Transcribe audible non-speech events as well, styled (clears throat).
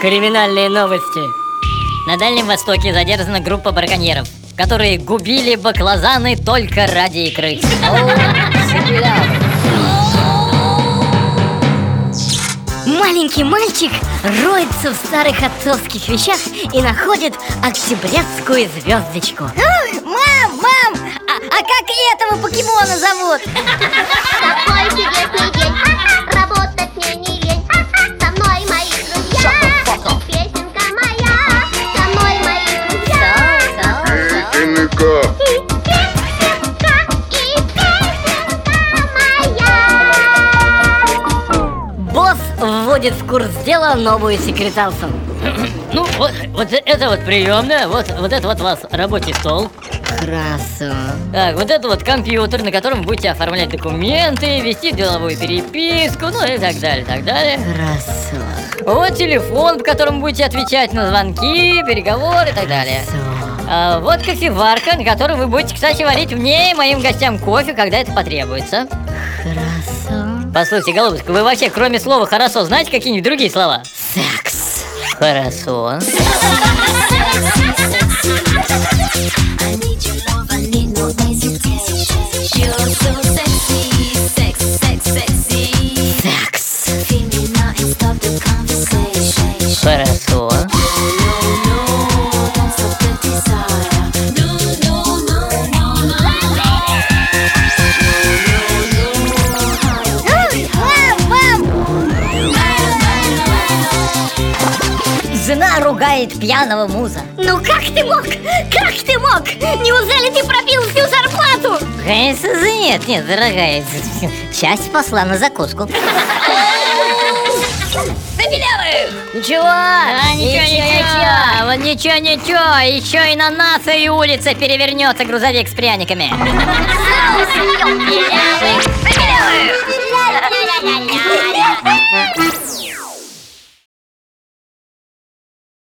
Криминальные новости. На Дальнем Востоке задержана группа браконьеров, которые губили баклажаны только ради икры. Маленький мальчик роется в старых отцовских вещах и находит октябрятскую звездочку. Мам, мам, а, а как этого покемона зовут? Вводит в курс дела новую секретаршу. (clears throat) Ну, вот, вот это вот приемная, вот, вот это вот у вас рабочий стол. Хорошо. Так, вот это вот компьютер, на котором будете оформлять документы, вести деловую переписку, ну и так далее, так далее. Хорошо. Вот телефон, по которому будете отвечать на звонки, переговоры и так далее. А, вот кофеварка, на которой вы будете, кстати, варить мне и моим гостям кофе, когда это потребуется. Хорошо. Послушайте, голубушка, вы вообще, кроме слова «хорошо», знаете какие-нибудь другие слова? Секс. Хорошо. I need your love, I need no Жена ругает пьяного муза. Ну как ты мог? Как ты мог? Неужели ты пропил всю зарплату? Конечно, нет, нет, дорогая. Часть посла на закуску. Забелявых! Ничего! А, ничего, ничего, ничего! Вот ничего, ничего! Еще и на нашей улице перевернется грузовик с пряниками! Белявых! Забелявых!